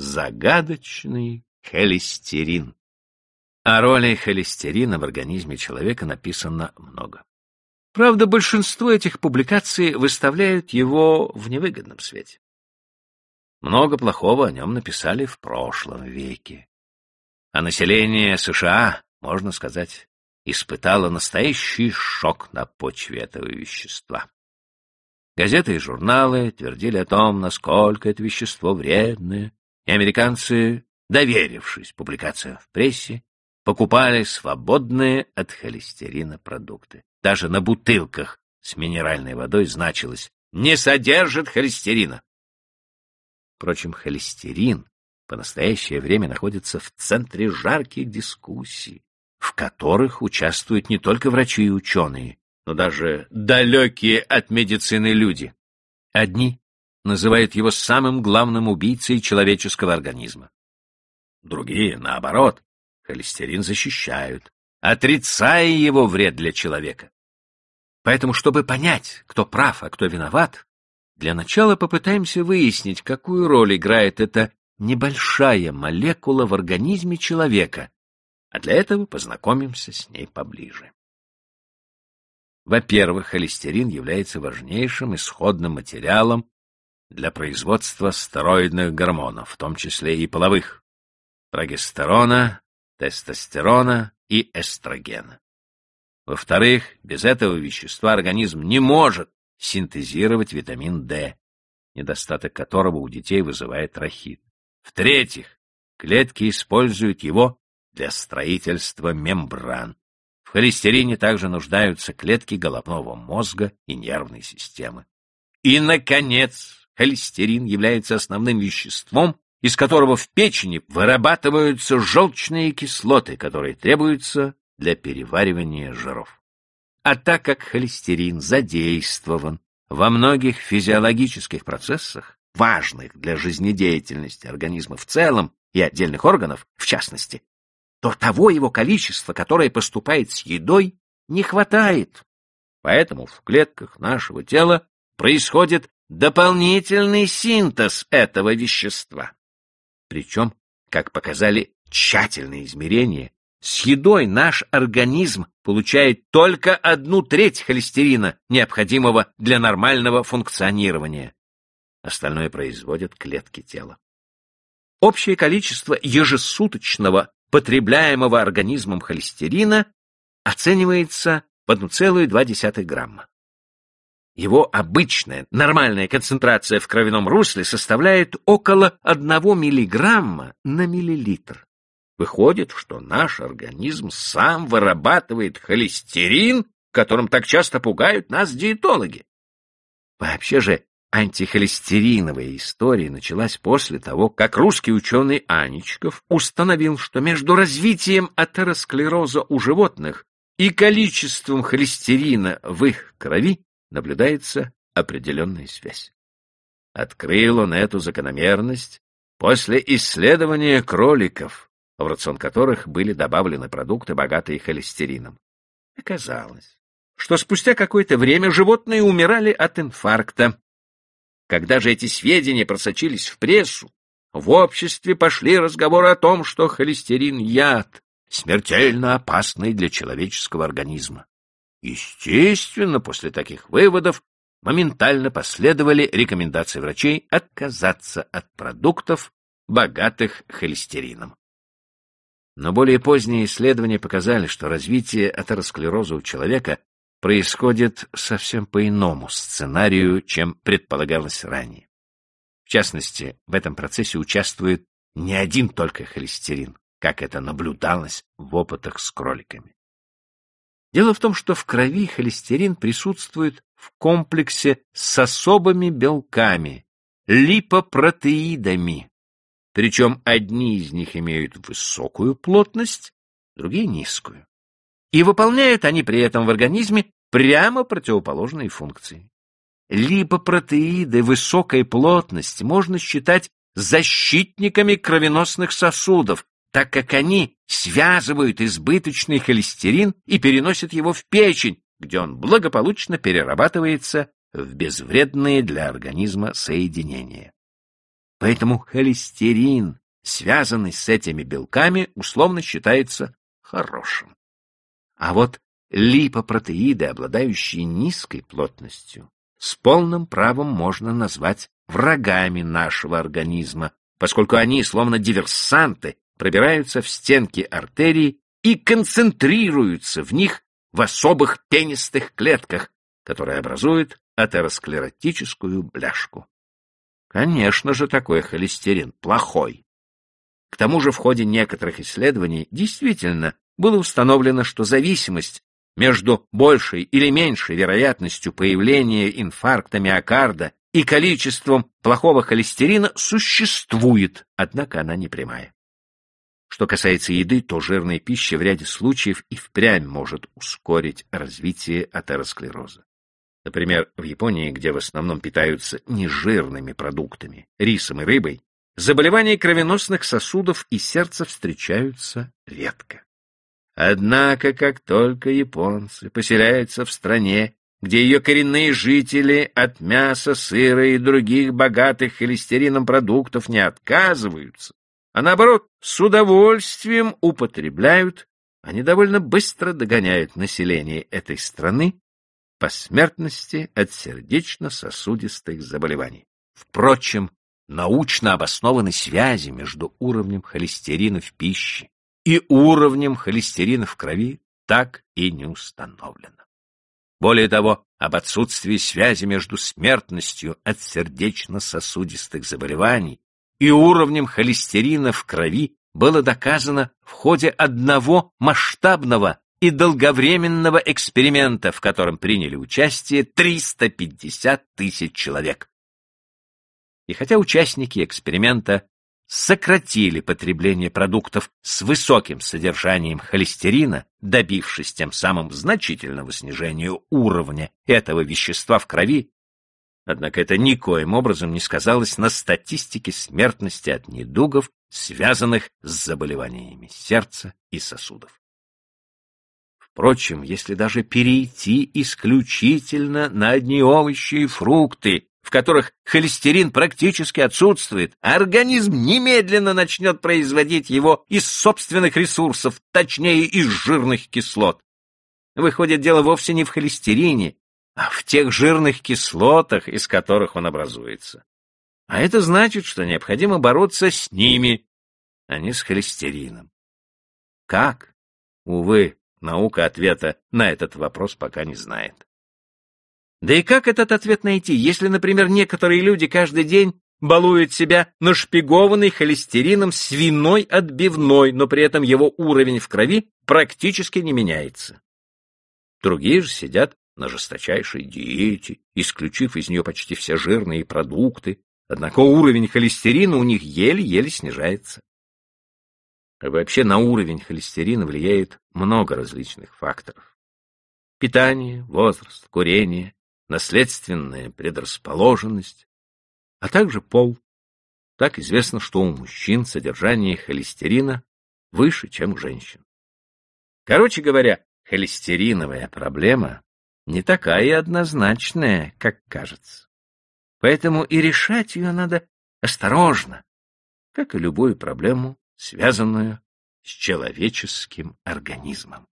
загадочный холестерин. О роли холестерина в организме человека написано много. Правда, большинство этих публикаций выставляют его в невыгодном свете. Много плохого о нем написали в прошлом веке. А население США, можно сказать, испытало настоящий шок на почве этого вещества. Газеты и журналы твердили о том, насколько это вещество вредное, и американцы, доверившись публикациям в прессе, покупали свободные от холестерина продукты. Даже на бутылках с минеральной водой значилось «не содержит холестерина». Впрочем, холестерин по настоящее время находится в центре жарких дискуссий, в которых участвуют не только врачи и ученые, но даже далекие от медицины люди. Одни называют его самым главным убийцей человеческого организма. Другие, наоборот, холестерин защищают, отрицая его вред для человека. Поэтому, чтобы понять, кто прав, а кто виноват, для начала попытаемся выяснить, какую роль играет эта небольшая молекула в организме человека, а для этого познакомимся с ней поближе. Во-первых, холестерин является важнейшим исходным материалом для производства стероидных гормонов, в том числе и половых, прогестерона, тестостерона и эстрогена. Во-вторых, без этого вещества организм не может синтезировать витамин D, недостаток которого у детей вызывает рахит. В-третьих, клетки используют его для строительства мембран. В холестерине также нуждаются клетки головного мозга и нервной системы. И, наконец, холестерин является основным веществом, из которого в печени вырабатываются желчные кислоты, которые требуются для переваривания жиров. А так как холестерин задействован во многих физиологических процессах, важных для жизнедеятельности организма в целом и отдельных органов в частности, то того его количества, которое поступает с едой, не хватает. Поэтому в клетках нашего тела происходит дополнительный синтез этого вещества. Причем, как показали тщательные измерения, с едой наш организм получает только одну треть холестерина, необходимого для нормального функционирования. Остальное производят клетки тела. Общее количество ежесуточного потребляемого организмом холестерина оценивается в 1,2 грамма. Его обычная, нормальная концентрация в кровяном русле составляет около 1 миллиграмма на миллилитр. Выходит, что наш организм сам вырабатывает холестерин, которым так часто пугают нас диетологи. Вообще же Антихолестериновая история началась после того, как русский ученый Аничков установил, что между развитием атеросклероза у животных и количеством холестерина в их крови наблюдается определенная связь. Открыл он эту закономерность после исследования кроликов, в рацион которых были добавлены продукты, богатые холестерином. Оказалось, что спустя какое-то время животные умирали от инфаркта, когда же эти сведения просочились в прессу, в обществе пошли разговоры о том, что холестерин — яд, смертельно опасный для человеческого организма. Естественно, после таких выводов моментально последовали рекомендации врачей отказаться от продуктов, богатых холестерином. Но более поздние исследования показали, что развитие атеросклероза у человека происходит совсем по иному сценарию, чем предполагалось ранее. В частности, в этом процессе участвует не один только холестерин, как это наблюдалось в опытах с кроликами. Дело в том, что в крови холестерин присутствует в комплексе с особыми белками, липопротеидами. Причем одни из них имеют высокую плотность, другие — низкую и выполняют они при этом в организме прямо противоположные функции. Липопротеиды высокой плотности можно считать защитниками кровеносных сосудов, так как они связывают избыточный холестерин и переносят его в печень, где он благополучно перерабатывается в безвредные для организма соединения. Поэтому холестерин, связанный с этими белками, условно считается хорошим. А вот липопротеиды, обладающие низкой плотностью, с полным правом можно назвать врагами нашего организма, поскольку они, словно диверсанты, пробираются в стенки артерий и концентрируются в них в особых пенистых клетках, которые образуют атеросклеротическую бляшку. Конечно же, такой холестерин плохой. К тому же в ходе некоторых исследований действительно было установлено, что зависимость между большей или меньшей вероятностью появления инфаркта миокарда и количеством плохого холестерина существует, однако она не прямая. Что касается еды, то жирная пища в ряде случаев и впрямь может ускорить развитие атеросклероза. Например, в Японии, где в основном питаются нежирными продуктами, рисом и рыбой, заболевания кровеносных сосудов и сердца встречаются редко. Однако, как только японцы поселяются в стране, где ее коренные жители от мяса, сыра и других богатых холестерином продуктов не отказываются, а наоборот, с удовольствием употребляют, они довольно быстро догоняют население этой страны по смертности от сердечно-сосудистых заболеваний. Впрочем, научно обоснованы связи между уровнем холестерина в пище и уровнем холестерина в крови так и не установлено. Более того, об отсутствии связи между смертностью от сердечно-сосудистых заболеваний и уровнем холестерина в крови было доказано в ходе одного масштабного и долговременного эксперимента, в котором приняли участие 350 тысяч человек. И хотя участники эксперимента сократили потребление продуктов с высоким содержанием холестерина, добившись тем самым значительного снижения уровня этого вещества в крови, однако это никоим образом не сказалось на статистике смертности от недугов, связанных с заболеваниями сердца и сосудов. Впрочем, если даже перейти исключительно на одни овощи и фрукты, в которых холестерин практически отсутствует, организм немедленно начнет производить его из собственных ресурсов, точнее, из жирных кислот. Выходит, дело вовсе не в холестерине, а в тех жирных кислотах, из которых он образуется. А это значит, что необходимо бороться с ними, а не с холестерином. Как? Увы, Наука ответа на этот вопрос пока не знает. Да и как этот ответ найти, если, например, некоторые люди каждый день балуют себя нашпигованной холестерином свиной отбивной, но при этом его уровень в крови практически не меняется. Другие же сидят на жесточайшей диете, исключив из нее почти все жирные продукты, однако уровень холестерина у них еле-еле снижается. Вообще на уровень холестерина влияет много различных факторов. Питание, возраст, курение, наследственная предрасположенность, а также пол. Так известно, что у мужчин содержание холестерина выше, чем у женщин. Короче говоря, холестериновая проблема не такая однозначная, как кажется. Поэтому и решать ее надо осторожно, как и любую проблему связанную с человеческим организмом.